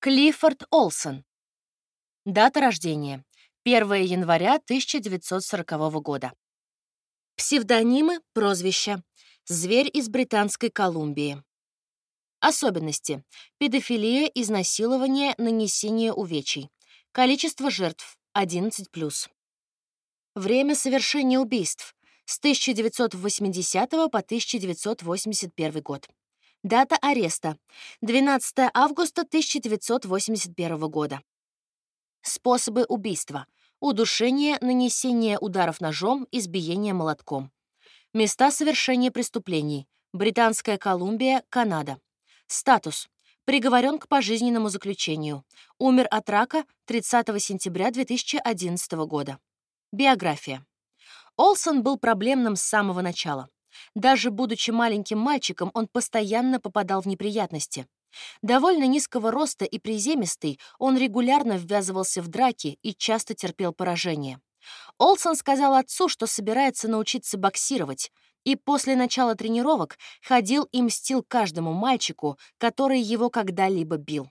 Клиффорд Олсон. Дата рождения. 1 января 1940 года. Псевдонимы, прозвища. Зверь из Британской Колумбии. Особенности. Педофилия, изнасилование, нанесение увечий. Количество жертв — 11+. Время совершения убийств — с 1980 по 1981 год. Дата ареста — 12 августа 1981 года. Способы убийства — удушение, нанесение ударов ножом, избиение молотком. Места совершения преступлений — Британская Колумбия, Канада. Статус — приговорен к пожизненному заключению. Умер от рака 30 сентября 2011 года. Биография. Олсон был проблемным с самого начала. Даже будучи маленьким мальчиком, он постоянно попадал в неприятности. Довольно низкого роста и приземистый, он регулярно ввязывался в драки и часто терпел поражение. Олсон сказал отцу, что собирается научиться боксировать, и после начала тренировок ходил и мстил каждому мальчику, который его когда-либо бил.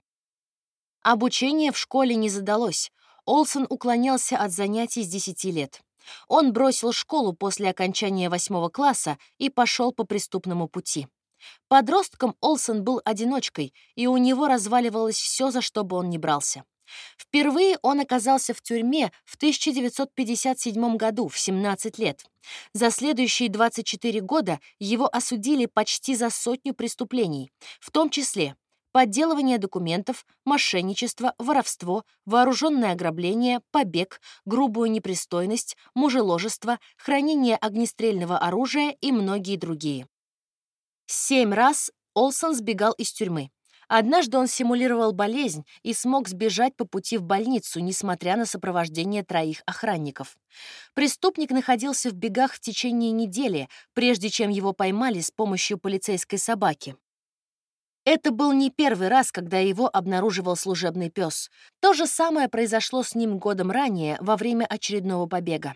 Обучение в школе не задалось. Олсон уклонялся от занятий с 10 лет. Он бросил школу после окончания восьмого класса и пошел по преступному пути. Подростком Олсон был одиночкой, и у него разваливалось все, за что бы он ни брался. Впервые он оказался в тюрьме в 1957 году, в 17 лет. За следующие 24 года его осудили почти за сотню преступлений, в том числе подделывание документов, мошенничество, воровство, вооруженное ограбление, побег, грубую непристойность, мужеложество, хранение огнестрельного оружия и многие другие. Семь раз Олсон сбегал из тюрьмы. Однажды он симулировал болезнь и смог сбежать по пути в больницу, несмотря на сопровождение троих охранников. Преступник находился в бегах в течение недели, прежде чем его поймали с помощью полицейской собаки. Это был не первый раз, когда его обнаруживал служебный пес. То же самое произошло с ним годом ранее, во время очередного побега.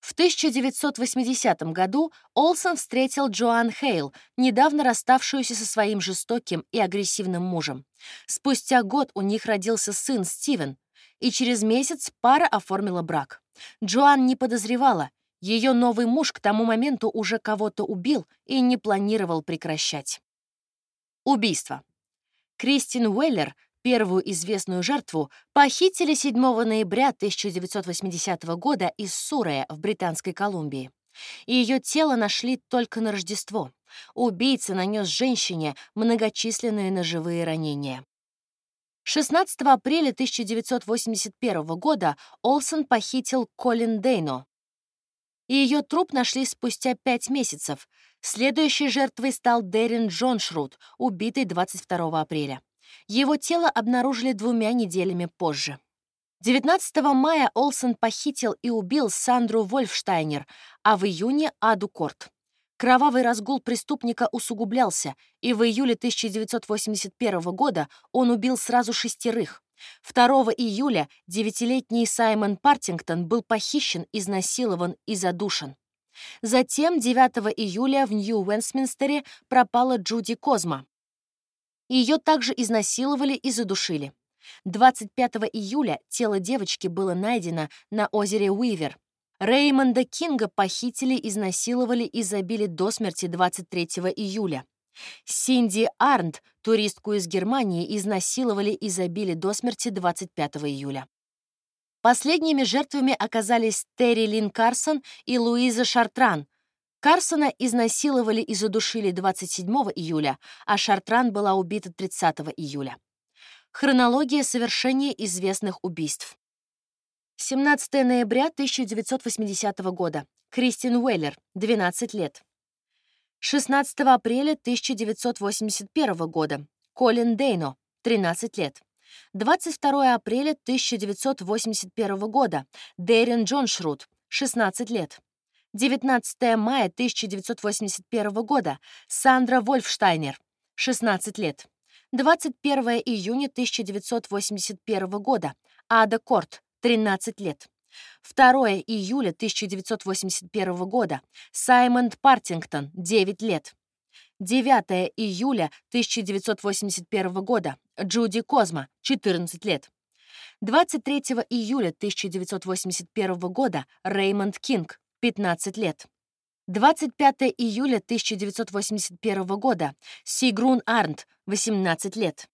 В 1980 году Олсон встретил Джоан Хейл, недавно расставшуюся со своим жестоким и агрессивным мужем. Спустя год у них родился сын Стивен, и через месяц пара оформила брак. Джоан не подозревала, ее новый муж к тому моменту уже кого-то убил и не планировал прекращать. Убийство. Кристин Уэллер, первую известную жертву, похитили 7 ноября 1980 года из Сурея в Британской Колумбии. Ее тело нашли только на Рождество. Убийца нанес женщине многочисленные ножевые ранения. 16 апреля 1981 года Олсон похитил Колин Дейно. Ее труп нашли спустя пять месяцев, Следующей жертвой стал Дерин Джоншрут, убитый 22 апреля. Его тело обнаружили двумя неделями позже. 19 мая Олсен похитил и убил Сандру Вольфштайнер, а в июне — Аду Корт. Кровавый разгул преступника усугублялся, и в июле 1981 года он убил сразу шестерых. 2 июля девятилетний Саймон Партингтон был похищен, изнасилован и задушен. Затем 9 июля в Нью-Уэнсминстере пропала Джуди Козма. Ее также изнасиловали и задушили. 25 июля тело девочки было найдено на озере Уивер. Реймонда Кинга похитили, изнасиловали и забили до смерти 23 июля. Синди Арнт, туристку из Германии, изнасиловали и забили до смерти 25 июля. Последними жертвами оказались Терри Лин Карсон и Луиза Шартран. Карсона изнасиловали и задушили 27 июля, а Шартран была убита 30 июля. Хронология совершения известных убийств. 17 ноября 1980 года. Кристин Уэллер, 12 лет. 16 апреля 1981 года. Колин Дейно, 13 лет. 22 апреля 1981 года. Дэрин Джоншрут, 16 лет. 19 мая 1981 года. Сандра Вольфштайнер, 16 лет. 21 июня 1981 года. Ада Корт, 13 лет. 2 июля 1981 года. Саймон Партингтон, 9 лет. 9 июля 1981 года. Джуди Козма, 14 лет. 23 июля 1981 года. Реймонд Кинг, 15 лет. 25 июля 1981 года. Сигрун Арнт, 18 лет.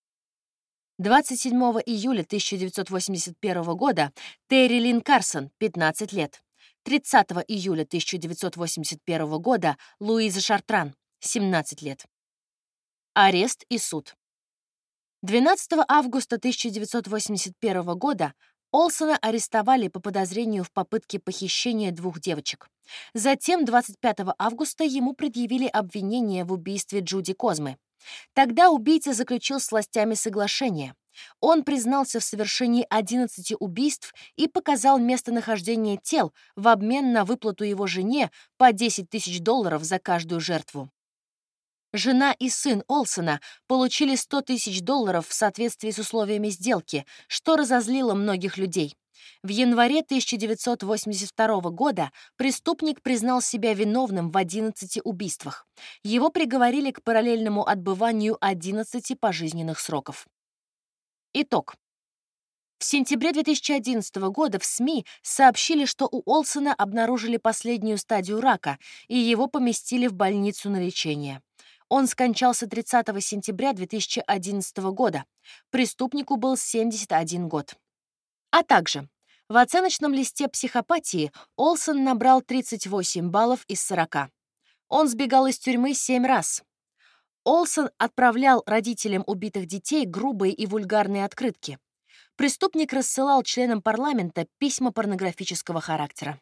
27 июля 1981 года. Терри Лин Карсон, 15 лет. 30 июля 1981 года. Луиза Шартран, 17 лет. Арест и суд. 12 августа 1981 года Олсона арестовали по подозрению в попытке похищения двух девочек. Затем 25 августа ему предъявили обвинение в убийстве Джуди Козмы. Тогда убийца заключил с властями соглашение. Он признался в совершении 11 убийств и показал местонахождение тел в обмен на выплату его жене по 10 тысяч долларов за каждую жертву. Жена и сын Олсона получили 100 тысяч долларов в соответствии с условиями сделки, что разозлило многих людей. В январе 1982 года преступник признал себя виновным в 11 убийствах. Его приговорили к параллельному отбыванию 11 пожизненных сроков. Итог. В сентябре 2011 года в СМИ сообщили, что у Олсона обнаружили последнюю стадию рака, и его поместили в больницу на лечение. Он скончался 30 сентября 2011 года. Преступнику был 71 год. А также в оценочном листе психопатии Олсон набрал 38 баллов из 40. Он сбегал из тюрьмы 7 раз. Олсон отправлял родителям убитых детей грубые и вульгарные открытки. Преступник рассылал членам парламента письма порнографического характера.